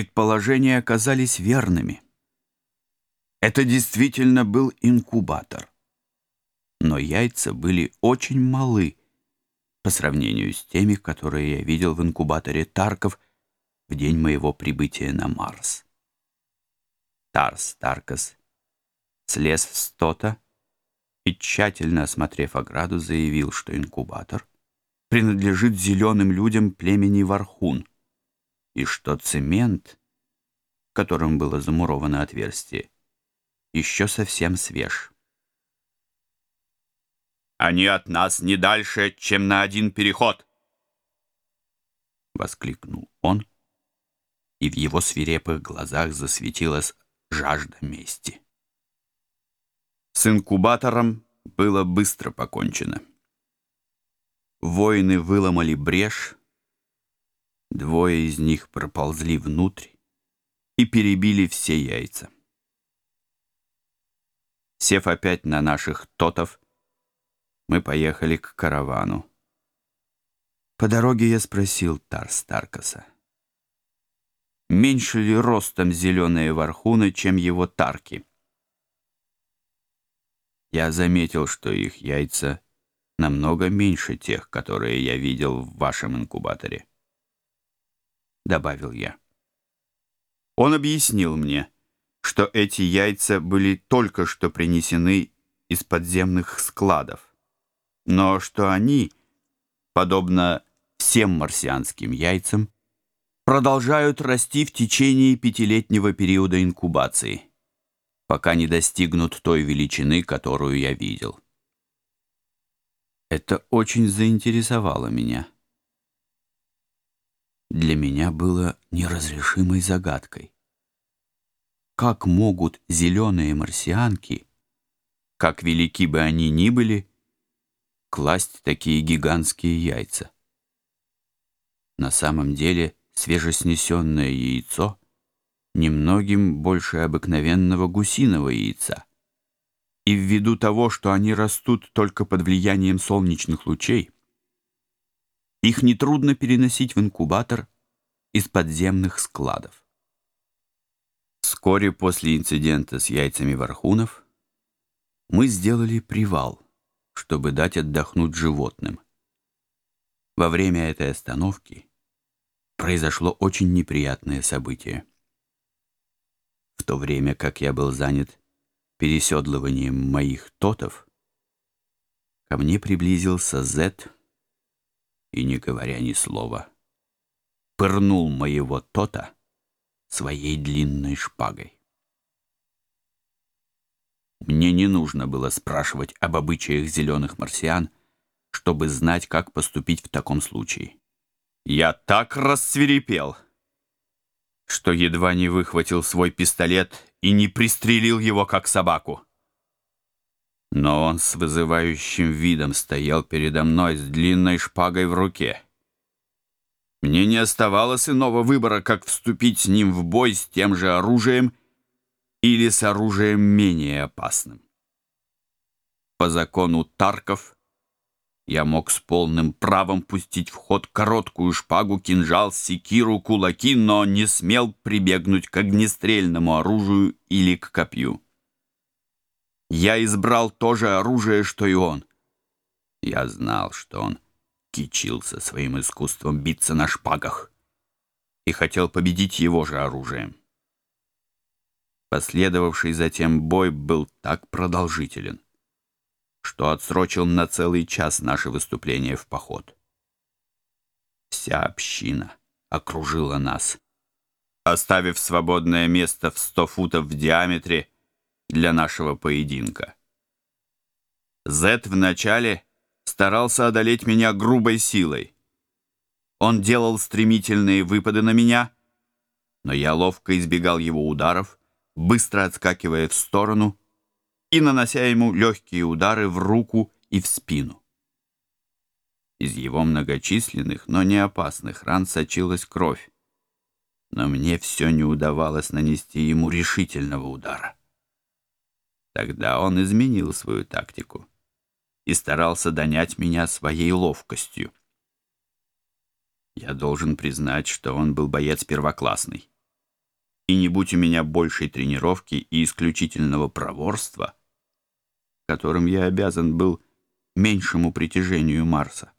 Предположения оказались верными. Это действительно был инкубатор. Но яйца были очень малы по сравнению с теми, которые я видел в инкубаторе Тарков в день моего прибытия на Марс. Тарс Таркас слез с стота и, тщательно осмотрев ограду, заявил, что инкубатор принадлежит зеленым людям племени Вархун. и что цемент, которым было замуровано отверстие, еще совсем свеж. «Они от нас не дальше, чем на один переход!» — воскликнул он, и в его свирепых глазах засветилась жажда мести. С инкубатором было быстро покончено. Воины выломали брешь, Двое из них проползли внутрь и перебили все яйца. Сев опять на наших тотов, мы поехали к каравану. По дороге я спросил Тарстаркаса. Меньше ли ростом зеленые вархуны, чем его тарки? Я заметил, что их яйца намного меньше тех, которые я видел в вашем инкубаторе. — добавил я. Он объяснил мне, что эти яйца были только что принесены из подземных складов, но что они, подобно всем марсианским яйцам, продолжают расти в течение пятилетнего периода инкубации, пока не достигнут той величины, которую я видел. Это очень заинтересовало меня. Для меня было неразрешимой загадкой. Как могут зеленые марсианки, как велики бы они ни были, класть такие гигантские яйца? На самом деле свежеснесенное яйцо немногим больше обыкновенного гусиного яйца и ввиду того, что они растут только под влиянием солнечных лучей, Их нетрудно переносить в инкубатор из подземных складов. Вскоре после инцидента с яйцами вархунов мы сделали привал, чтобы дать отдохнуть животным. Во время этой остановки произошло очень неприятное событие. В то время как я был занят переседлыванием моих тотов, ко мне приблизился Зет и, не говоря ни слова, пырнул моего Тота своей длинной шпагой. Мне не нужно было спрашивать об обычаях зеленых марсиан, чтобы знать, как поступить в таком случае. Я так рассверепел, что едва не выхватил свой пистолет и не пристрелил его, как собаку. Но он с вызывающим видом стоял передо мной с длинной шпагой в руке. Мне не оставалось иного выбора, как вступить с ним в бой с тем же оружием или с оружием менее опасным. По закону Тарков я мог с полным правом пустить в ход короткую шпагу, кинжал, секиру, кулаки, Я избрал то же оружие, что и он. Я знал, что он кичился своим искусством биться на шпагах и хотел победить его же оружием. Последовавший затем бой был так продолжителен, что отсрочил на целый час наше выступление в поход. Вся община окружила нас, оставив свободное место в сто футов в диаметре для нашего поединка. Зет вначале старался одолеть меня грубой силой. Он делал стремительные выпады на меня, но я ловко избегал его ударов, быстро отскакивая в сторону и нанося ему легкие удары в руку и в спину. Из его многочисленных, но не опасных ран сочилась кровь, но мне все не удавалось нанести ему решительного удара тогда он изменил свою тактику и старался донять меня своей ловкостью. Я должен признать, что он был боец первоклассный. И не будь у меня большей тренировки и исключительного проворства, которым я обязан был меньшему притяжению Марса.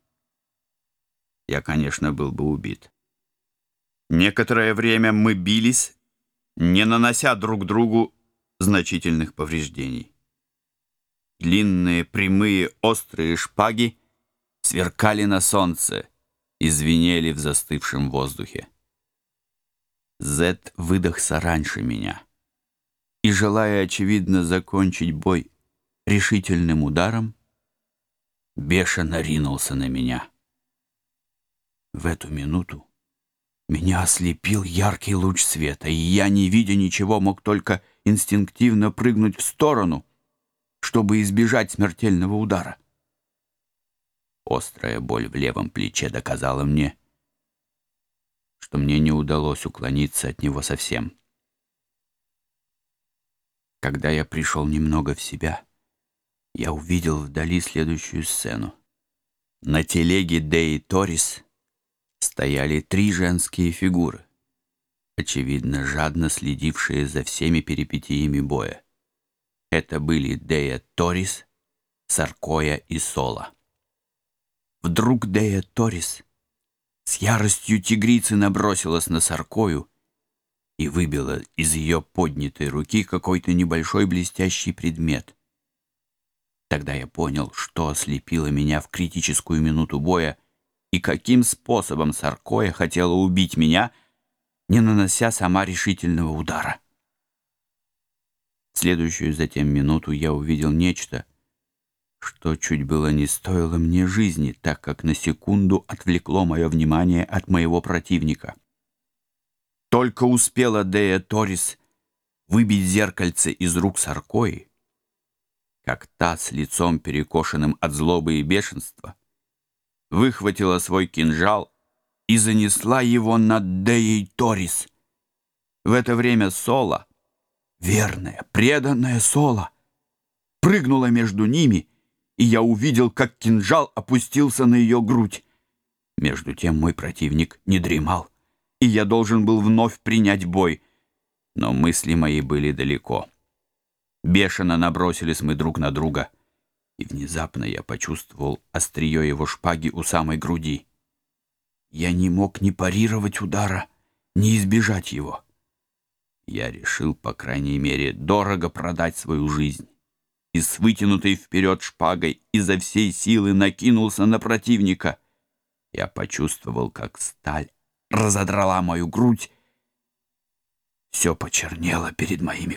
Я, конечно, был бы убит. Некоторое время мы бились, не нанося друг другу значительных повреждений. Длинные, прямые, острые шпаги сверкали на солнце и звенели в застывшем воздухе. Зет выдохся раньше меня и, желая, очевидно, закончить бой решительным ударом, бешено ринулся на меня. В эту минуту меня ослепил яркий луч света, и я, не видя ничего, мог только инстинктивно прыгнуть в сторону, чтобы избежать смертельного удара. Острая боль в левом плече доказала мне, что мне не удалось уклониться от него совсем. Когда я пришел немного в себя, я увидел вдали следующую сцену. На телеге Дэй Торис стояли три женские фигуры очевидно, жадно следившие за всеми перипетиями боя. Это были Дея Торис, Саркоя и Сола. Вдруг Дея Торис с яростью тигрицы набросилась на Саркою и выбила из ее поднятой руки какой-то небольшой блестящий предмет. Тогда я понял, что ослепило меня в критическую минуту боя и каким способом Саркоя хотела убить меня — не нанося сама решительного удара. Следующую затем минуту я увидел нечто, что чуть было не стоило мне жизни, так как на секунду отвлекло мое внимание от моего противника. Только успела Дея Торис выбить зеркальце из рук Саркои, как та с лицом перекошенным от злобы и бешенства выхватила свой кинжал и занесла его над Деей Торис. В это время Соло, верная, преданная Соло, прыгнула между ними, и я увидел, как кинжал опустился на ее грудь. Между тем мой противник не дремал, и я должен был вновь принять бой. Но мысли мои были далеко. Бешено набросились мы друг на друга, и внезапно я почувствовал острие его шпаги у самой груди. Я не мог ни парировать удара, ни избежать его. Я решил, по крайней мере, дорого продать свою жизнь и с вытянутой вперед шпагой изо всей силы накинулся на противника. Я почувствовал, как сталь разодрала мою грудь. Все почернело перед моими